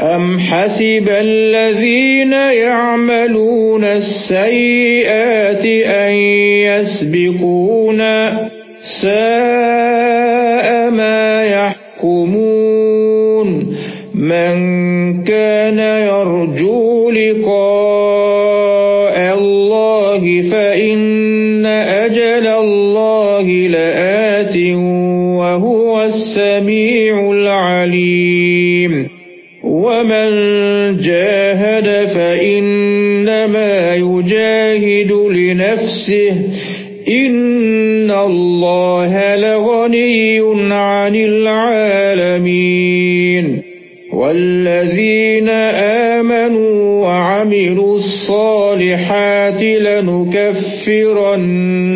أم حسب الذين يعملون السيئات أن يسبقونا ساء ما يحكمون من كان يرجو لقاء ومن جاهد فإنما يجاهد لنفسه. إن الله لغني عن العالمين. والذين آمنوا وعملوا الصالحات لنكفرن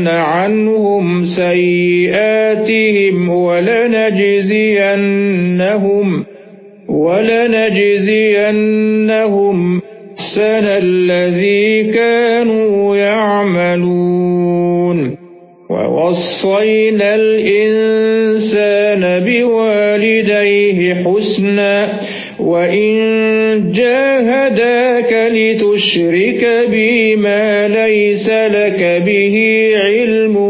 عنهم سيئاتهم ولنجزينهم ولنجزينهم سن الذي كانوا يعملون. ووصينا الإنسان بوالديه حسنا وإن جاهداك لتشرك بما ليس لك به علم.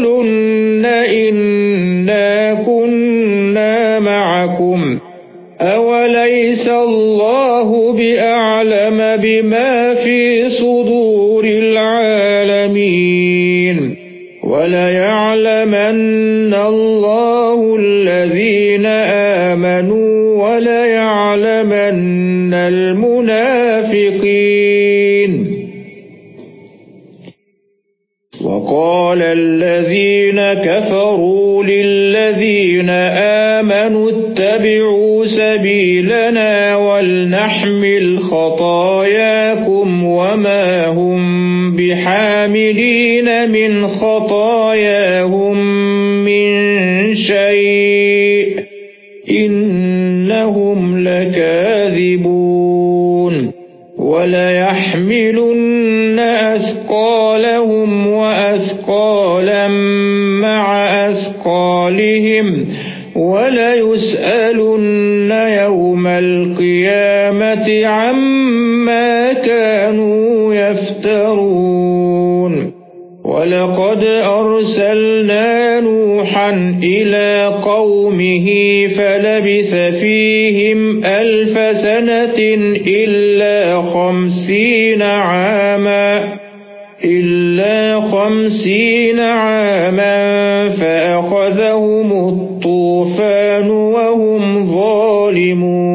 ليقولن إنا خطاياهم من شيء إنهم لكاذبون وليحملن أثقالهم وأثقالا مع أثقالهم وليسألن يوم القيامة عما كانوا يفترون ولقد أرسلنا إلى قومه فلبث فيهم ألف سنة إلا خمسين عاما إلا خمسين عاما فأخذهم الطوفان وهم ظالمون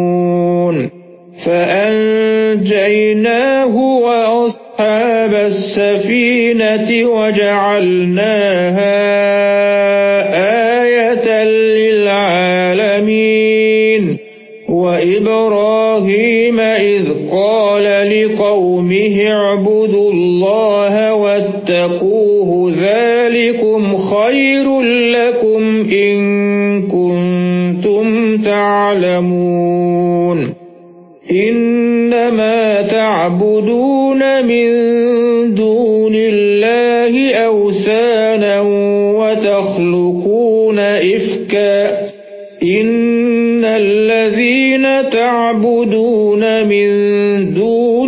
فأنجيناه وأصحاب السفينة وجعلناها لقومه اعبدوا الله واتقوه ذلكم خير لكم إن كنتم تعلمون. إنما تعبدون من دون الله أوسانا وتخلقون إفكا. إن الذين تعبدون من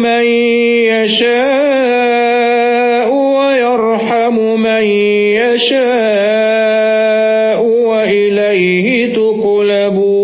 من يشاء ويرحم من يشاء وإليه تقلبون.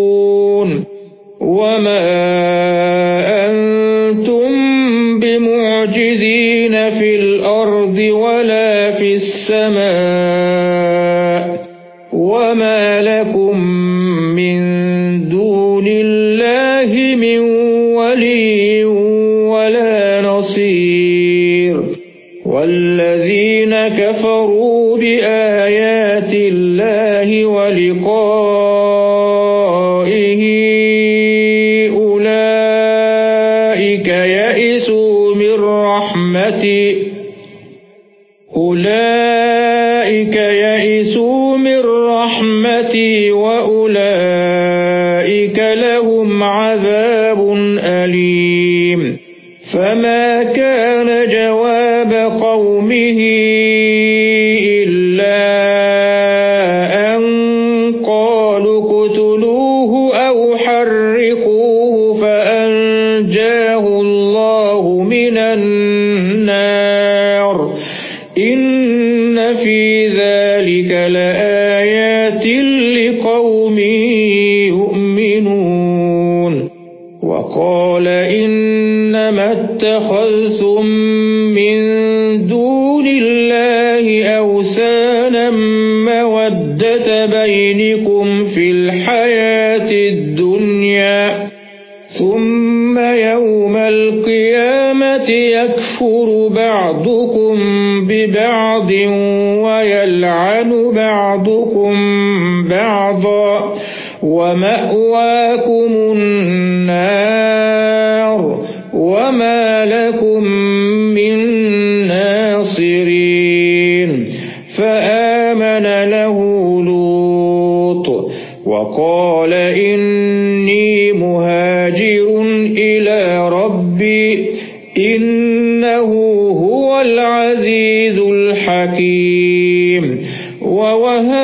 وأولئك لهم عذاب أليم فما كان جواب قومه في الحياة الدنيا ثم يوم القيامة يكفر بعضكم ببعض ويلعن بعضكم بعضا ومأواكم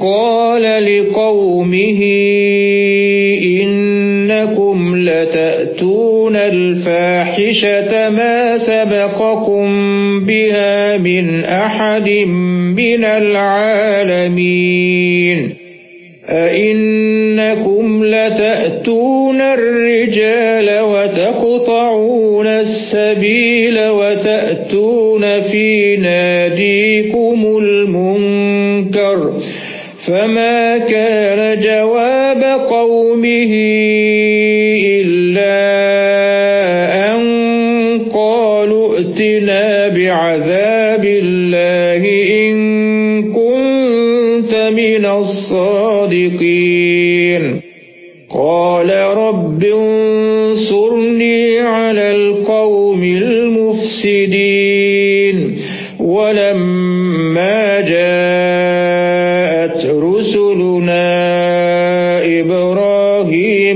قال لقومه إنكم لتأتون الفاحشة ما سبقكم بها من أحد من العالمين. أئنكم لتأتون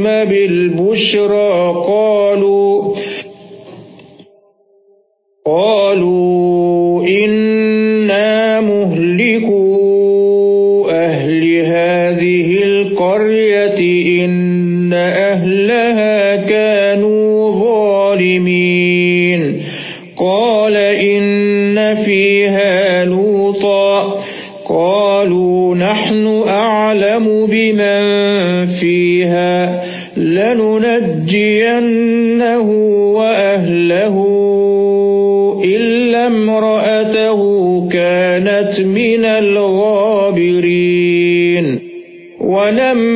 بالبشرى قالوا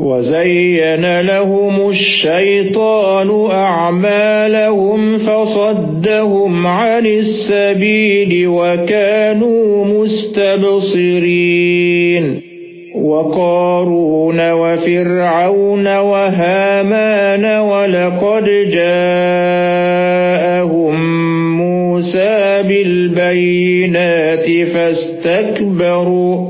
وَزَيَّنَ لَهُمُ الشَّيْطَانُ أَعْمَالَهُمْ فَصَدَّهُمْ عَنِ السَّبِيلِ وَكَانُوا مُسْتَبْصِرِينَ وَقَارُونَ وَفِرْعَوْنَ وَهَامَانَ وَلَقَدْ جَاءَهُم مُوسَى بِالْبَيِّنَاتِ فَاسْتَكْبَرُوا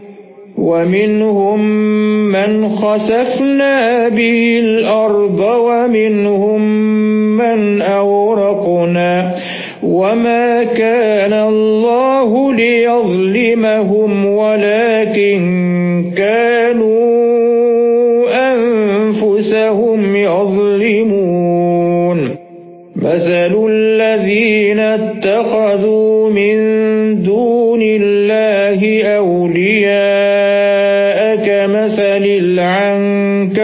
ومنهم من خسفنا به الأرض ومنهم من أورقنا وما كان الله ليظلمهم ولكن كانوا أنفسهم يظلمون. مثل الذين اتخذوا من دون الله أولياء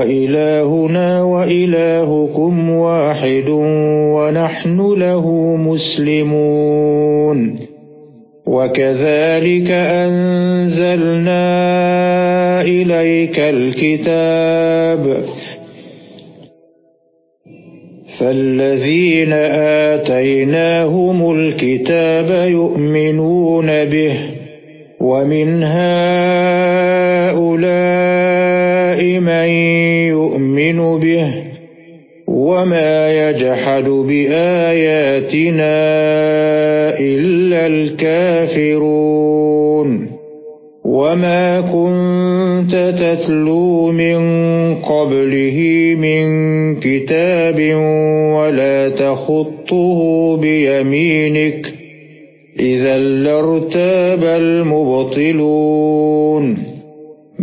وَإِلَٰهُنَا وَإِلَٰهُكُمْ وَاحِدٌ وَنَحْنُ لَهُ مُسْلِمُونَ. وَكَذَلِكَ أَنزَلْنَا إِلَيْكَ الْكِتَابَ. فَالَّذِينَ آتَيْنَاهُمُ الْكِتَابَ يُؤْمِنُونَ بِهِ وَمِنْ هَؤُلَاءِ مَن يُؤْمِنُ بِهِ وَمَا يَجْحَدُ بِآيَاتِنَا إِلَّا الْكَافِرُونَ وَمَا كُنتَ تَتْلُو مِن قَبْلِهِ مِن كِتَابٍ وَلَا تَخُطُّهُ بِيَمِينِكَ إِذًا لَّارْتَابَ الْمُبْطِلُونَ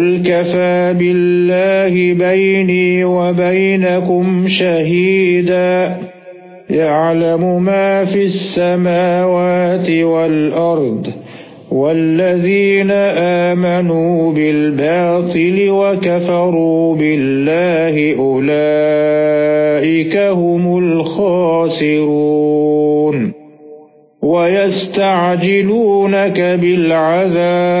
قُلْ كَفَى بِاللَّهِ بَيْنِي وَبَيْنَكُمْ شَهِيدًا يَعْلَمُ مَا فِي السَّمَاوَاتِ وَالْأَرْضِ وَالَّذِينَ آمَنُوا بِالْبَاطِلِ وَكَفَرُوا بِاللَّهِ أُولَئِكَ هُمُ الْخَاسِرُونَ وَيَسْتَعْجِلُونَكَ بِالْعَذَابِ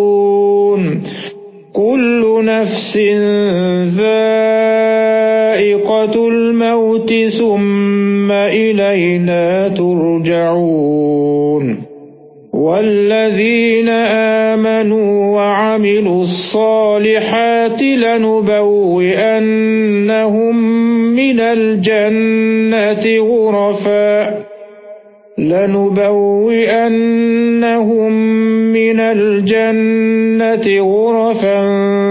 نَفْسٍ ذَائِقَةُ الْمَوْتِ ثُمَّ إِلَيْنَا تُرْجَعُونَ وَالَّذِينَ آمَنُوا وَعَمِلُوا الصَّالِحَاتِ لَنُبَوِّئَنَّهُم مِّنَ الْجَنَّةِ غُرَفًا لَنُبَوِّئَنَّهُم مِّنَ الْجَنَّةِ غُرَفًا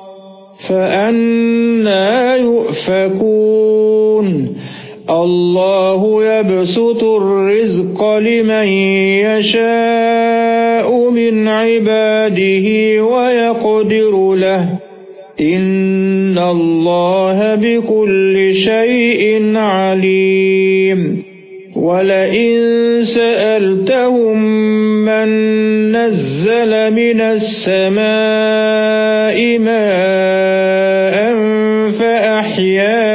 فَأَنَّى يُؤْفَكُونَ. اللَّهُ يَبْسُطُ الرِّزْقَ لِمَن يَشَاءُ مِنْ عِبَادِهِ وَيَقْدِرُ لَهُ. إِنَّ اللَّهَ بِكُلِّ شَيْءٍ عَلِيمٌ. وَلَئِن سَأَلْتَهُم مَّن نَّزَّلَ مِنَ السَّمَاءِ مَاءً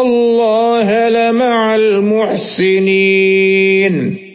اللَّهَ لَمَعَ الْمُحْسِنِينَ